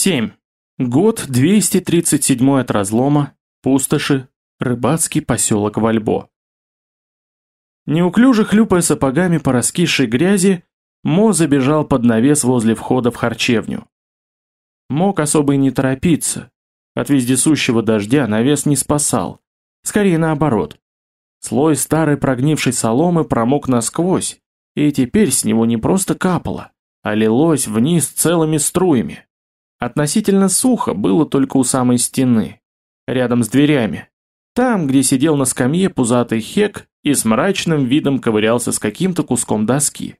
7. Год 237 от разлома, пустоши, рыбацкий поселок Вальбо. Неуклюже хлюпая сапогами по раскисшей грязи, Мо забежал под навес возле входа в харчевню. Мог особо и не торопиться. От вездесущего дождя навес не спасал. Скорее наоборот. Слой старой прогнившей соломы промок насквозь, и теперь с него не просто капало, а лилось вниз целыми струями. Относительно сухо было только у самой стены, рядом с дверями. Там, где сидел на скамье пузатый хек и с мрачным видом ковырялся с каким-то куском доски.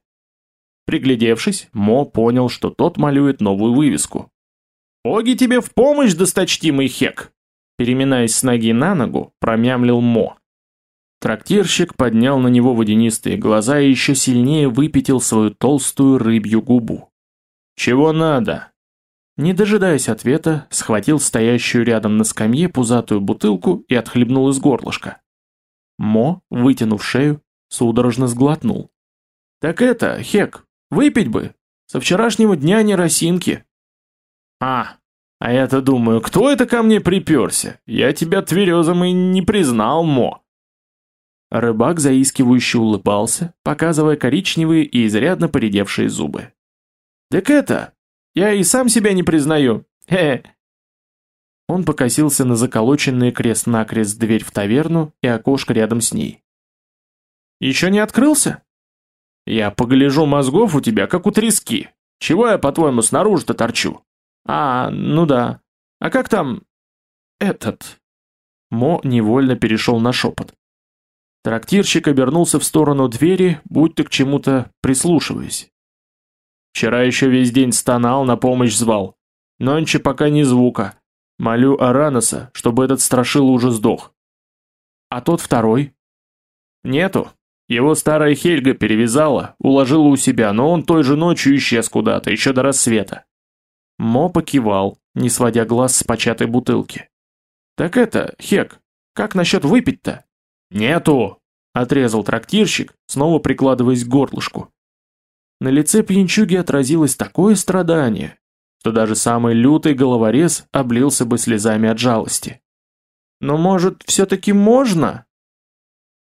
Приглядевшись, Мо понял, что тот малюет новую вывеску. «Боги тебе в помощь, досточтимый хек!» Переминаясь с ноги на ногу, промямлил Мо. Трактирщик поднял на него водянистые глаза и еще сильнее выпятил свою толстую рыбью губу. «Чего надо?» Не дожидаясь ответа, схватил стоящую рядом на скамье пузатую бутылку и отхлебнул из горлышка. Мо, вытянув шею, судорожно сглотнул. «Так это, Хек, выпить бы! Со вчерашнего дня не росинки!» «А, а я-то думаю, кто это ко мне приперся? Я тебя тверезом и не признал, Мо!» Рыбак заискивающе улыбался, показывая коричневые и изрядно поредевшие зубы. «Так это, я и сам себя не признаю. Хе. Он покосился на заколоченный крест-накрест дверь в таверну и окошко рядом с ней. Еще не открылся? Я погляжу мозгов у тебя, как у трески. Чего я, по-твоему, снаружи-то торчу? А, ну да. А как там... этот... Мо невольно перешел на шепот. Трактирщик обернулся в сторону двери, будто к чему-то прислушиваясь. Вчера еще весь день стонал, на помощь звал. Нонче пока ни звука. Молю Араноса, чтобы этот страшил уже сдох. А тот второй? Нету. Его старая Хельга перевязала, уложила у себя, но он той же ночью исчез куда-то, еще до рассвета. Мо покивал, не сводя глаз с початой бутылки. «Так это, Хек, как насчет выпить-то?» «Нету!» — отрезал трактирщик, снова прикладываясь к горлышку. На лице пьянчуги отразилось такое страдание, что даже самый лютый головорез облился бы слезами от жалости. «Но, может, все-таки можно?»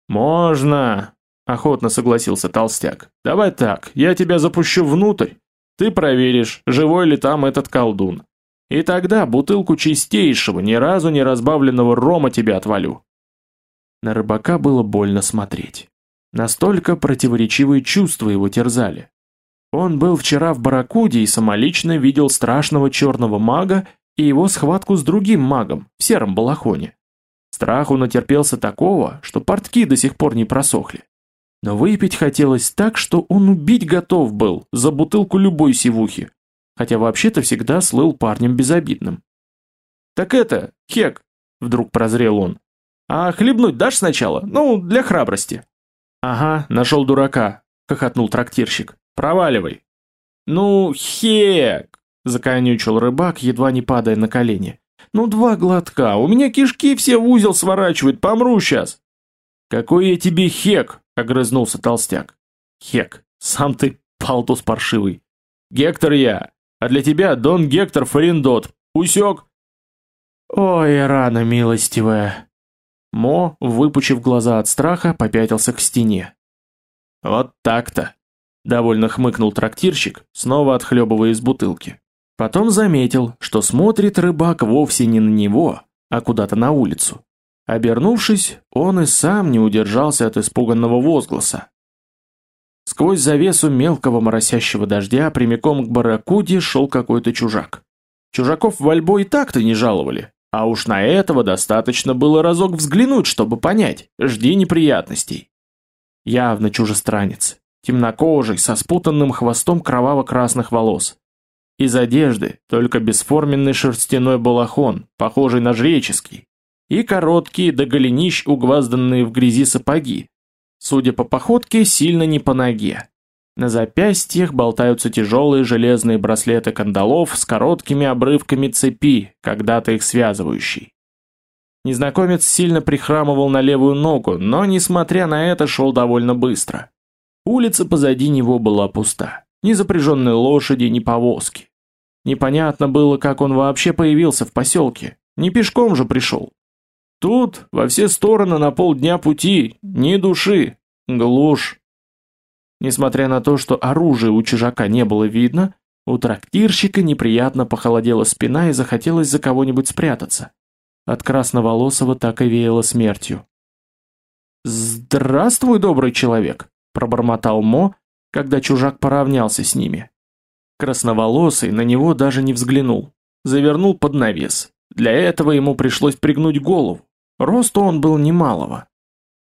«Можно!» – охотно согласился толстяк. «Давай так, я тебя запущу внутрь. Ты проверишь, живой ли там этот колдун. И тогда бутылку чистейшего, ни разу не разбавленного рома тебе отвалю». На рыбака было больно смотреть. Настолько противоречивые чувства его терзали. Он был вчера в Баракуде и самолично видел страшного черного мага и его схватку с другим магом в сером балахоне. Страху натерпелся такого, что портки до сих пор не просохли. Но выпить хотелось так, что он убить готов был за бутылку любой сивухи, хотя вообще-то всегда слыл парнем безобидным. «Так это, Хек!» — вдруг прозрел он. «А хлебнуть дашь сначала? Ну, для храбрости». «Ага, нашел дурака», — хохотнул трактирщик. Проваливай. Ну, хек, законючил рыбак, едва не падая на колени. Ну, два глотка, у меня кишки все в узел сворачивают, помру сейчас. Какой я тебе хек, огрызнулся толстяк. Хек, сам ты палтус паршивый. Гектор я, а для тебя Дон Гектор Фариндот. Усек? Ой, рано, милостивая. Мо, выпучив глаза от страха, попятился к стене. Вот так-то. Довольно хмыкнул трактирщик, снова отхлебывая из бутылки. Потом заметил, что смотрит рыбак вовсе не на него, а куда-то на улицу. Обернувшись, он и сам не удержался от испуганного возгласа. Сквозь завесу мелкого моросящего дождя прямиком к барракуде шел какой-то чужак. Чужаков в Альбо и так-то не жаловали, а уж на этого достаточно было разок взглянуть, чтобы понять, жди неприятностей. Явно чужестранец, темнокожий, со спутанным хвостом кроваво-красных волос. Из одежды только бесформенный шерстяной балахон, похожий на жреческий, и короткие до голенищ угвазданные в грязи сапоги, судя по походке, сильно не по ноге. На запястьях болтаются тяжелые железные браслеты кандалов с короткими обрывками цепи, когда-то их связывающей. Незнакомец сильно прихрамывал на левую ногу, но, несмотря на это, шел довольно быстро. Улица позади него была пуста. Ни запряженной лошади, ни повозки. Непонятно было, как он вообще появился в поселке. Не пешком же пришел. Тут во все стороны на полдня пути, ни души, глушь. Несмотря на то, что оружия у чужака не было видно, у трактирщика неприятно похолодела спина и захотелось за кого-нибудь спрятаться. От красноволосого так и веяло смертью. «Здравствуй, добрый человек!» – пробормотал Мо, когда чужак поравнялся с ними. Красноволосый на него даже не взглянул. Завернул под навес. Для этого ему пришлось пригнуть голову. Росту он был немалого.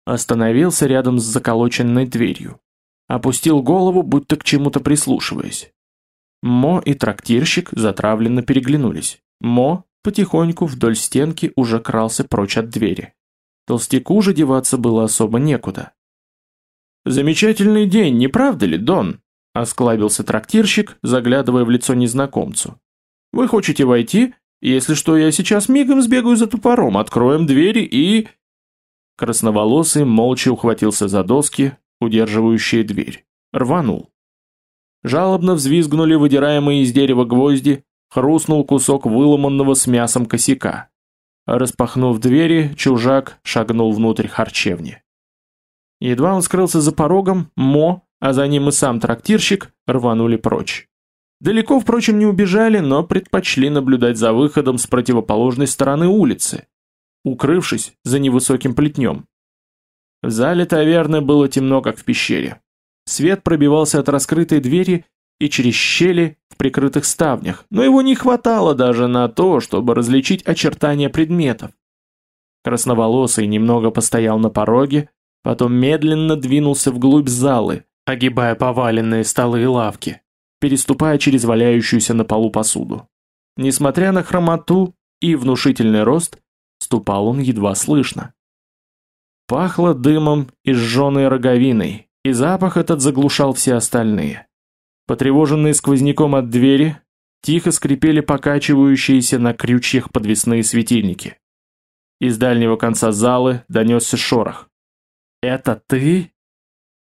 Остановился рядом с заколоченной дверью. Опустил голову, будто к чему-то прислушиваясь. Мо и трактирщик затравленно переглянулись. Мо потихоньку вдоль стенки уже крался прочь от двери. Толстяку же деваться было особо некуда. «Замечательный день, не правда ли, Дон?» – осклабился трактирщик, заглядывая в лицо незнакомцу. «Вы хотите войти? Если что, я сейчас мигом сбегаю за топором, откроем двери и...» Красноволосый молча ухватился за доски, удерживающие дверь. Рванул. Жалобно взвизгнули выдираемые из дерева гвозди, хрустнул кусок выломанного с мясом косяка. Распахнув двери, чужак шагнул внутрь харчевни. Едва он скрылся за порогом, Мо, а за ним и сам трактирщик, рванули прочь. Далеко, впрочем, не убежали, но предпочли наблюдать за выходом с противоположной стороны улицы, укрывшись за невысоким плетнем. В зале таверны было темно, как в пещере. Свет пробивался от раскрытой двери и через щели в прикрытых ставнях, но его не хватало даже на то, чтобы различить очертания предметов. Красноволосый немного постоял на пороге, потом медленно двинулся вглубь залы, огибая поваленные столы и лавки, переступая через валяющуюся на полу посуду. Несмотря на хромоту и внушительный рост, ступал он едва слышно. Пахло дымом и сжженной роговиной, и запах этот заглушал все остальные. Потревоженные сквозняком от двери, тихо скрипели покачивающиеся на крючьях подвесные светильники. Из дальнего конца залы донесся шорох. «Это ты?»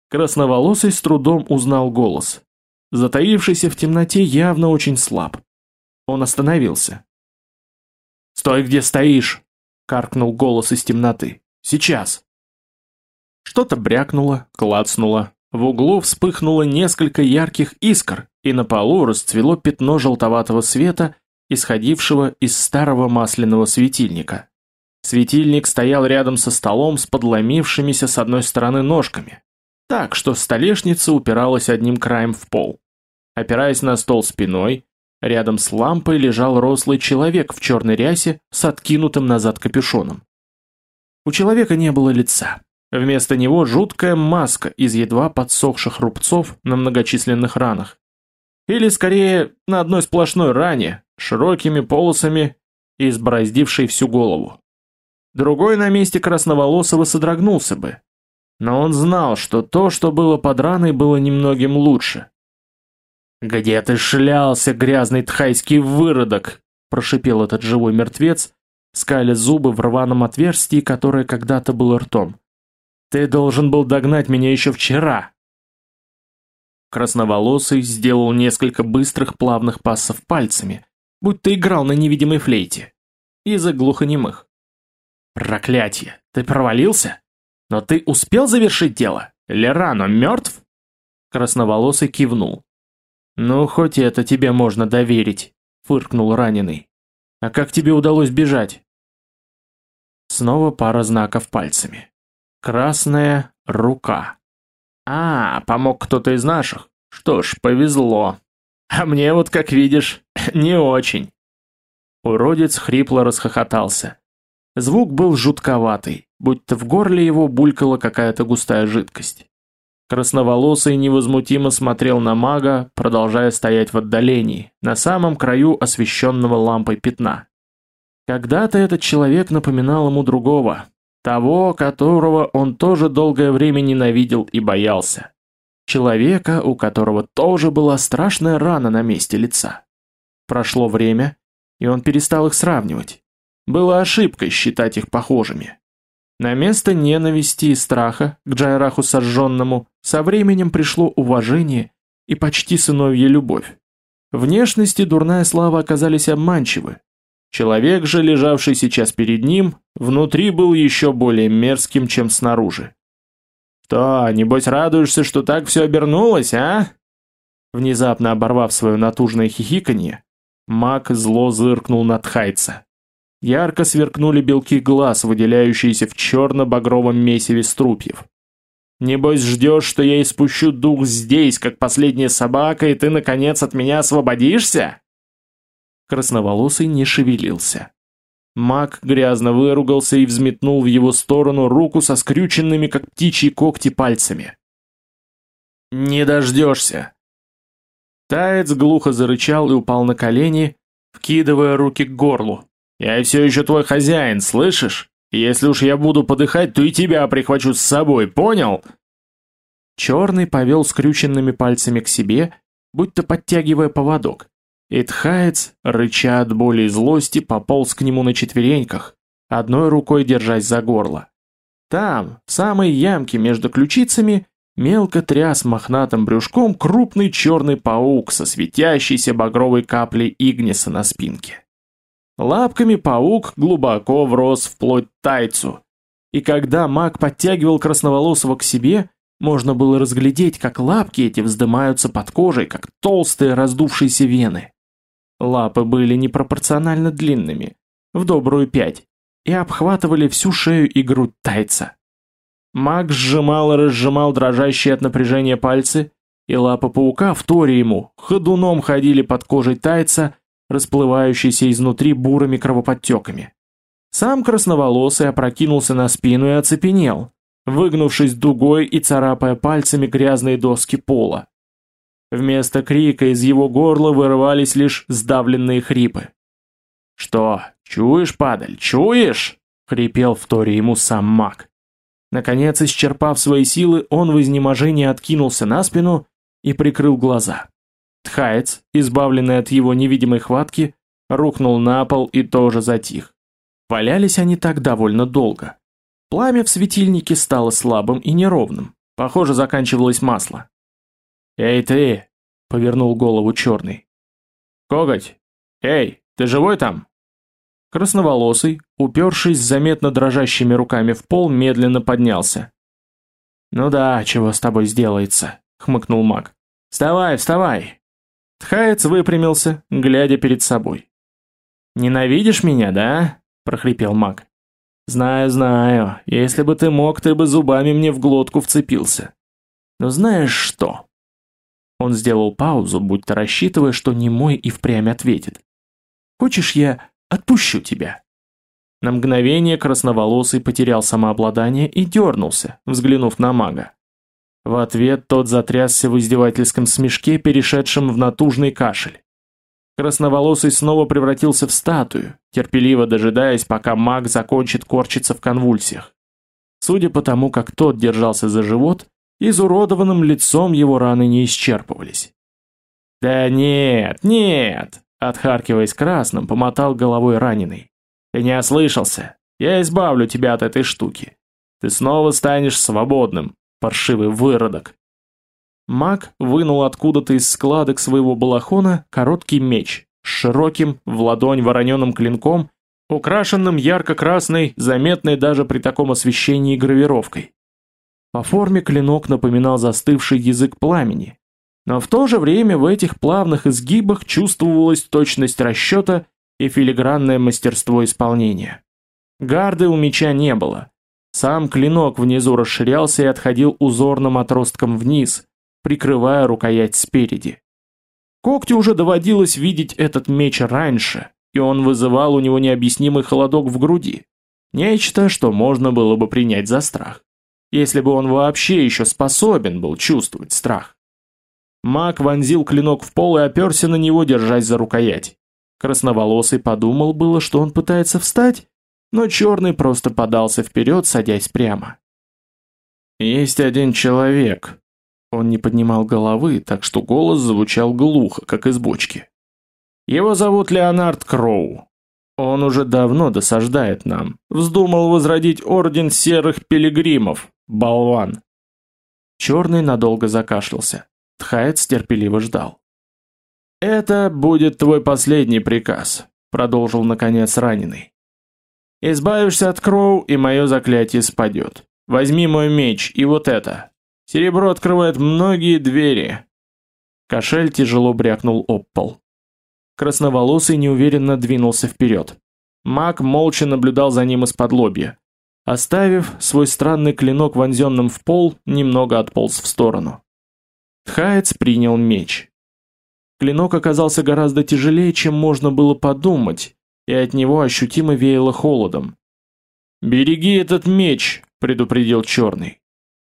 Красноволосый с трудом узнал голос. Затаившийся в темноте явно очень слаб. Он остановился. «Стой, где стоишь!» — каркнул голос из темноты. «Сейчас!» Что-то брякнуло, клацнуло. В углу вспыхнуло несколько ярких искр, и на полу расцвело пятно желтоватого света, исходившего из старого масляного светильника. Светильник стоял рядом со столом с подломившимися с одной стороны ножками, так что столешница упиралась одним краем в пол. Опираясь на стол спиной, рядом с лампой лежал рослый человек в черной рясе с откинутым назад капюшоном. У человека не было лица. Вместо него жуткая маска из едва подсохших рубцов на многочисленных ранах. Или скорее на одной сплошной ране, широкими полосами избороздившей всю голову. Другой на месте красноволосого содрогнулся бы. Но он знал, что то, что было под раной, было немногим лучше. «Где ты шлялся, грязный тхайский выродок?» – прошипел этот живой мертвец, скаля зубы в рваном отверстии, которое когда-то было ртом. Ты должен был догнать меня еще вчера. Красноволосый сделал несколько быстрых плавных пассов пальцами, будто играл на невидимой флейте. Из-за глухонемых. Проклятье, ты провалился? Но ты успел завершить дело? Лерано мертв? Красноволосый кивнул. Ну, хоть это тебе можно доверить, фыркнул раненый. А как тебе удалось бежать? Снова пара знаков пальцами. Красная рука. А, помог кто-то из наших. Что ж, повезло. А мне вот, как видишь, не очень. Уродец хрипло расхохотался. Звук был жутковатый, будто в горле его булькала какая-то густая жидкость. Красноволосый невозмутимо смотрел на мага, продолжая стоять в отдалении, на самом краю освещенного лампой пятна. Когда-то этот человек напоминал ему другого, того, которого он тоже долгое время ненавидел и боялся. Человека, у которого тоже была страшная рана на месте лица. Прошло время, и он перестал их сравнивать. Было ошибкой считать их похожими. На место ненависти и страха к Джайраху сожженному со временем пришло уважение и почти сыновья любовь. Внешность и дурная слава оказались обманчивы. Человек же, лежавший сейчас перед ним, внутри был еще более мерзким, чем снаружи. «Что, небось радуешься, что так все обернулось, а?» Внезапно оборвав свое натужное хихиканье, маг зло зыркнул на Тхайца. Ярко сверкнули белки глаз, выделяющиеся в черно-багровом месиве струпьев. «Небось ждешь, что я испущу дух здесь, как последняя собака, и ты, наконец, от меня освободишься?» Красноволосый не шевелился. Маг грязно выругался и взметнул в его сторону руку со скрюченными, как птичьи когти, пальцами. «Не дождешься!» Таец глухо зарычал и упал на колени, вкидывая руки к горлу. «Я все еще твой хозяин, слышишь? Если уж я буду подыхать, то и тебя прихвачу с собой, понял?» Черный повел скрюченными пальцами к себе, будто подтягивая поводок. Итхаец, рыча от боли и злости, пополз к нему на четвереньках, одной рукой держась за горло. Там, в самой ямке между ключицами, мелко тряс мохнатым брюшком крупный черный паук со светящейся багровой каплей игниса на спинке. Лапками паук глубоко врос вплоть тайцу, и когда маг подтягивал красноволосого к себе, можно было разглядеть, как лапки эти вздымаются под кожей, как толстые раздувшиеся вены. Лапы были непропорционально длинными, в добрую пять, и обхватывали всю шею и грудь тайца. Маг сжимал и разжимал дрожащие от напряжения пальцы, и лапы паука, вторя ему, ходуном ходили под кожей тайца, расплывающейся изнутри бурыми кровоподтеками. Сам красноволосый опрокинулся на спину и оцепенел, выгнувшись дугой и царапая пальцами грязные доски пола. Вместо крика из его горла вырывались лишь сдавленные хрипы. «Что, чуешь, падаль, чуешь?» — хрипел в торе ему сам маг. Наконец, исчерпав свои силы, он в изнеможении откинулся на спину и прикрыл глаза. Тхаец, избавленный от его невидимой хватки, рухнул на пол и тоже затих. Валялись они так довольно долго. Пламя в светильнике стало слабым и неровным. Похоже, заканчивалось масло. «Эй ты!» — повернул голову черный. «Коготь! Эй, ты живой там?» Красноволосый, упершись заметно дрожащими руками в пол, медленно поднялся. «Ну да, чего с тобой сделается?» — хмыкнул маг. «Вставай, вставай!» Тхаец выпрямился, глядя перед собой. «Ненавидишь меня, да?» — прохрипел маг. «Знаю, знаю. Если бы ты мог, ты бы зубами мне в глотку вцепился. Но знаешь что?» Он сделал паузу, будто рассчитывая, что немой и впрямь ответит. «Хочешь, я отпущу тебя?» На мгновение красноволосый потерял самообладание и дернулся, взглянув на мага. В ответ тот затрясся в издевательском смешке, перешедшем в натужный кашель. Красноволосый снова превратился в статую, терпеливо дожидаясь, пока маг закончит корчиться в конвульсиях. Судя по тому, как тот держался за живот, Изуродованным лицом его раны не исчерпывались. «Да нет, нет!» — отхаркиваясь красным, помотал головой раненый. «Ты не ослышался. Я избавлю тебя от этой штуки. Ты снова станешь свободным, паршивый выродок». Маг вынул откуда-то из складок своего балахона короткий меч с широким в ладонь вороненым клинком, украшенным ярко-красной, заметной даже при таком освещении гравировкой. По форме клинок напоминал застывший язык пламени, но в то же время в этих плавных изгибах чувствовалась точность расчета и филигранное мастерство исполнения. Гарды у меча не было. Сам клинок внизу расширялся и отходил узорным отростком вниз, прикрывая рукоять спереди. Когти уже доводилось видеть этот меч раньше, и он вызывал у него необъяснимый холодок в груди. Нечто, что можно было бы принять за страх если бы он вообще еще способен был чувствовать страх. Маг вонзил клинок в пол и оперся на него, держась за рукоять. Красноволосый подумал было, что он пытается встать, но черный просто подался вперед, садясь прямо. «Есть один человек». Он не поднимал головы, так что голос звучал глухо, как из бочки. «Его зовут Леонард Кроу. Он уже давно досаждает нам. Вздумал возродить орден серых пилигримов, Болван. Черный надолго закашлялся. Тхаец терпеливо ждал. Это будет твой последний приказ, продолжил наконец раненый. Избавишься от Кроу, и мое заклятие спадет. Возьми мой меч и вот это. Серебро открывает многие двери. Кошель тяжело брякнул об пол. Красноволосый неуверенно двинулся вперед. Маг молча наблюдал за ним из-под лобья. Оставив свой странный клинок вонзенным в пол, немного отполз в сторону. Тхаец принял меч. Клинок оказался гораздо тяжелее, чем можно было подумать, и от него ощутимо веяло холодом. «Береги этот меч!» — предупредил Черный.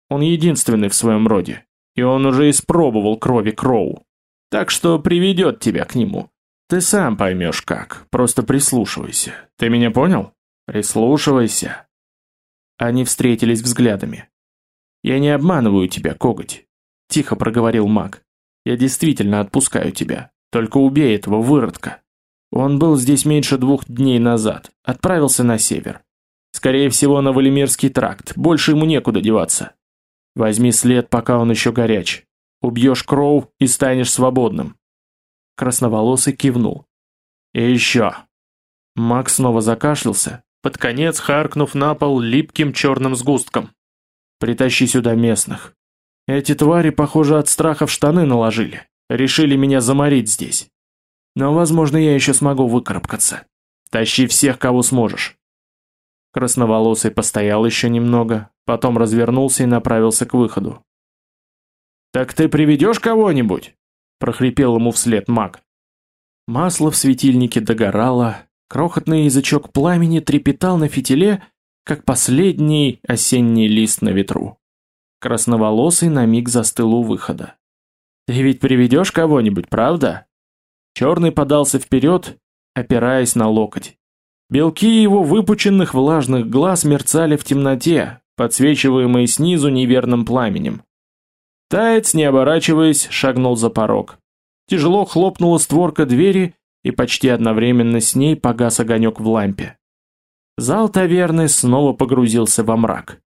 Он единственный в своем роде, и он уже испробовал крови Кроу. Так что приведет тебя к нему. Ты сам поймешь как, просто прислушивайся. Ты меня понял? Прислушивайся. Они встретились взглядами. «Я не обманываю тебя, коготь», — тихо проговорил маг. «Я действительно отпускаю тебя. Только убей этого выродка. Он был здесь меньше двух дней назад. Отправился на север. Скорее всего, на Валимирский тракт. Больше ему некуда деваться. Возьми след, пока он еще горяч. Убьешь Кроу и станешь свободным. Красноволосый кивнул. «И еще». Макс снова закашлялся, под конец харкнув на пол липким черным сгустком. «Притащи сюда местных. Эти твари, похоже, от страха в штаны наложили. Решили меня заморить здесь. Но, возможно, я еще смогу выкарабкаться. Тащи всех, кого сможешь». Красноволосый постоял еще немного, потом развернулся и направился к выходу. «Так ты приведешь кого-нибудь?» прохрипел ему вслед маг. Масло в светильнике догорало, крохотный язычок пламени трепетал на фитиле, как последний осенний лист на ветру. Красноволосый на миг застыл у выхода. «Ты ведь приведешь кого-нибудь, правда?» Черный подался вперед, опираясь на локоть. Белки его выпученных влажных глаз мерцали в темноте, подсвечиваемые снизу неверным пламенем. Таец, не оборачиваясь, шагнул за порог. Тяжело хлопнула створка двери, и почти одновременно с ней погас огонек в лампе. Зал таверны снова погрузился во мрак.